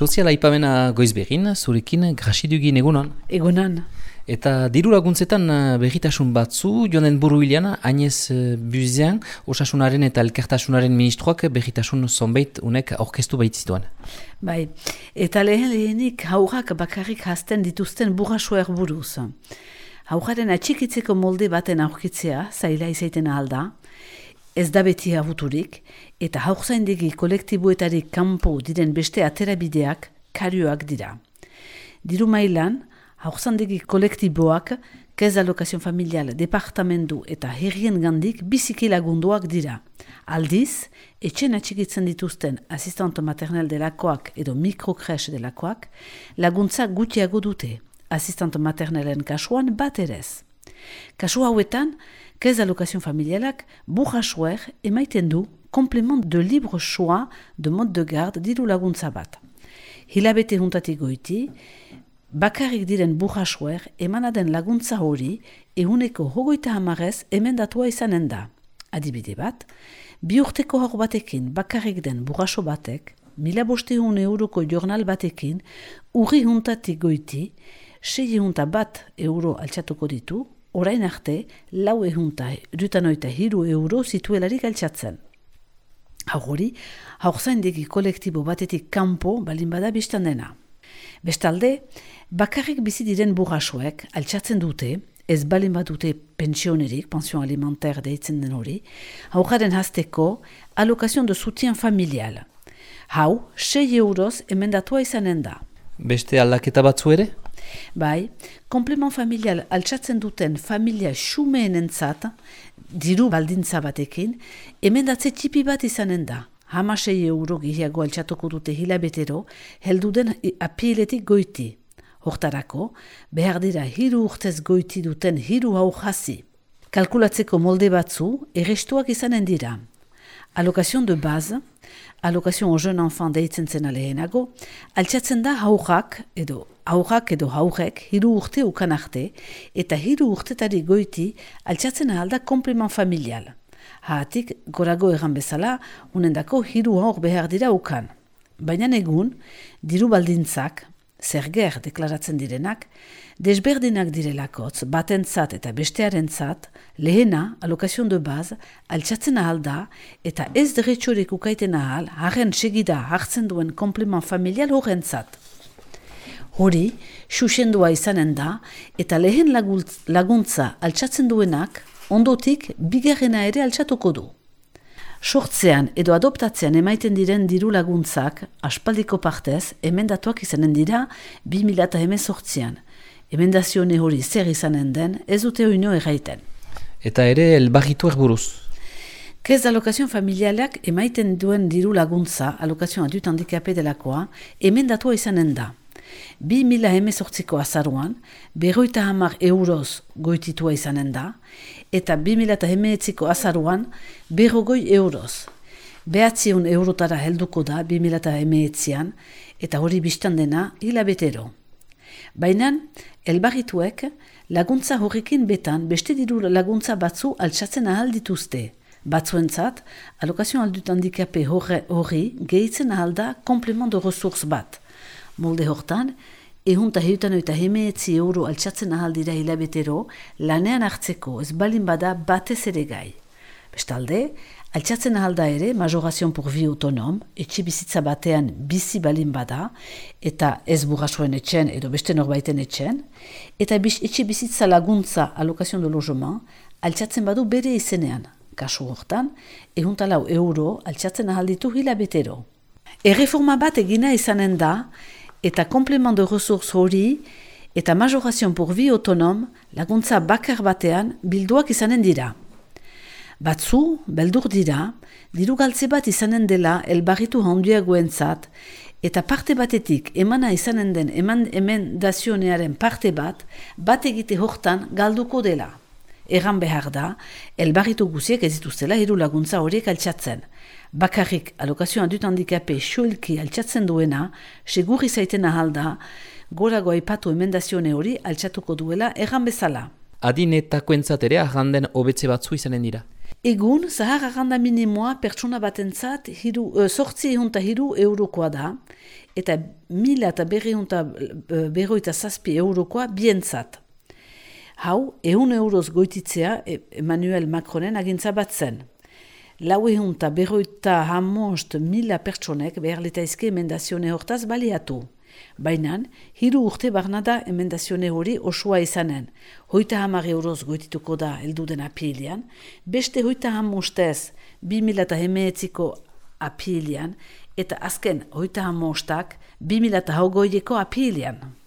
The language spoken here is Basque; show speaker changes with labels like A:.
A: Soziala ipamena goizbegin, zurekin grasidugin egunan.
B: Egunan.
A: Eta diru laguntzetan eh, berritasun batzu, joan den buru hilean, Agnez eh, Buzian, osasunaren eta elkartasunaren ministroak berritasun zonbait unek orkestu baitzituan.
B: Bai, eta lehen lehenik haurrak bakarrik hasten dituzten burrasuer buruz. Haurraren atxikitzeko molde baten aurkitzea, zaila izaiten alda, ez da beti abuturik, eta haurzaindegi kolektibuetarik kanpo diren beste aterabideak karioak dira. Diru mailan, haurzandegi kolektiboak, kez alokazion familial, departamendu eta herrien gandik biziki lagunduak dira. Aldiz, etxen atxikitzen dituzten asistente maternel delakoak edo mikrokres delakoak, laguntza gutiago dute, asistente maternelen kasuan bat erez. Kasu hauetan, kez alokazion familialak burrasuer emaiten du komplement de libre choix de mode de garde diru laguntza bat. Hilabete juntatik goiti, bakarrik diren burrasuer emanaden laguntza hori ehuneko hogoita hamarez emendatua izanen da. Adibide bat, bi urteko hor batekin bakarrik den burraso batek, mila bosteun euroko jornal batekin, urri juntatik goiti, sei junta bat euro altxatuko ditu, orain arte, lau ehunta dutanoita hiru euro zituelarik altxatzen. Hagori, haurzaindegi kolektibo batetik kanpo balin bada biztan dena. Bestalde, bakarrik bizi diren burrasuek altxatzen dute, ez balin bat dute pensionerik, pension alimenter deitzen den hori, hauraren hasteko alokazion de soutien familial. Hau, 6 euroz emendatua izanen da.
A: Beste aldaketa batzu ere?
B: Bai, komplement familial altxatzen duten familia xumeen entzat, diru baldintza batekin, emendatze txipi bat izanen da. Hamasei euro gehiago altxatuko dute hilabetero, heldu den apiletik goiti. Hortarako, behar dira hiru urtez goiti duten hiru hau jasi. Kalkulatzeko molde batzu, errestuak izanen dira. Allocation de base, allocation au jeune enfant deitzen zen alehenago, altxatzen da haurrak edo haurrak edo haurrek hiru urte ukan arte eta hiru urtetari goiti altxatzen ahalda komplement familial. Haatik, gorago egan bezala, unendako hiru haur behar dira ukan. Baina egun, diru baldintzak, zerger deklaratzen direnak, desberdinak direlakotz, batentzat eta bestearentzat, lehena, alokazion de baz, altxatzen ahal da, eta ez derretxorik ukaiten ahal, haren segida hartzen duen komplement familial horrentzat. Hori, susendua izanen da, eta lehen laguntza altxatzen duenak, ondotik, bigarrena ere altxatuko du. Sortzean edo adoptatzean emaiten diren diru laguntzak, aspaldiko partez, emendatuak izanen dira 2000 sortzean. Emendazione hori zer izanen den, ez dute oino erraiten.
A: Eta ere, elbagitu erburuz?
B: Kez alokazion familialak emaiten duen diru laguntza, alokazion adut handikape delakoa, emendatua izanen da. Bi mila emezortziko azaruan, berroita hamar euroz goititua izanen da, eta bi mila eta emeetziko azaruan, berrogoi euroz. Behatzion eurotara helduko da bi mila eta emeetzian, eta hori biztan dena hilabetero. Baina, elbarrituek laguntza horrekin betan beste diru laguntza batzu altsatzen ahal dituzte. Batzuentzat, alokazion aldut handikape horri gehitzen ahal da de resurs bat molde hortan, ehunta heutan eta hemeetzi euro altxatzen ahal dira hilabetero, lanean hartzeko ez balin bada batez ere gai. Bestalde, altxatzen ahal da ere, majorazion por vi autonom, etxi bizitza batean bizi balin bada, eta ez burrasuen etxen edo beste norbaiten etxen, eta bis, etxi bizitza laguntza alokazion de logement, altxatzen badu bere izenean, kasu hortan, ehunta lau euro altxatzen ahal ditu hilabetero. Erreforma bat egina izanen da, eta komplement de resurs hori eta majorazion por vi autonom laguntza bakar batean bilduak izanen dira. Batzu, beldur dira, diru galtze bat izanen dela elbarritu handiagoen zat, eta parte batetik emana izanen den eman emendazionearen parte bat, bat egite hortan galduko dela. Erran behar da, elbarritu guziek ez dituztela hiru laguntza horiek altxatzen bakarrik alokazioan dut handikape xulki altxatzen duena, segurri zaiten ahalda, gorago aipatu emendazione hori altxatuko duela erran bezala.
A: Adinetako entzat ere ahanden hobetze batzu izanen dira?
B: Egun, zahar aganda minimoa pertsona batentzat hiru, e, sortzi hiru eurokoa da, eta mila eta berroita zazpi eurokoa bientzat. Hau, ehun euroz goititzea e, Emmanuel Macronen agintza bat zen. Lau ehun eta berroita hamost mila pertsonek behar letaizke emendazione hortaz baliatu. Baina, hiru urte barnada emendazione hori osua izanen. Hoita hamar euroz goitituko da elduden apilian, beste hoita hamostez bi mila eta hemeetziko apilian, eta azken hoita hamostak bi mila eta haugoideko apilian.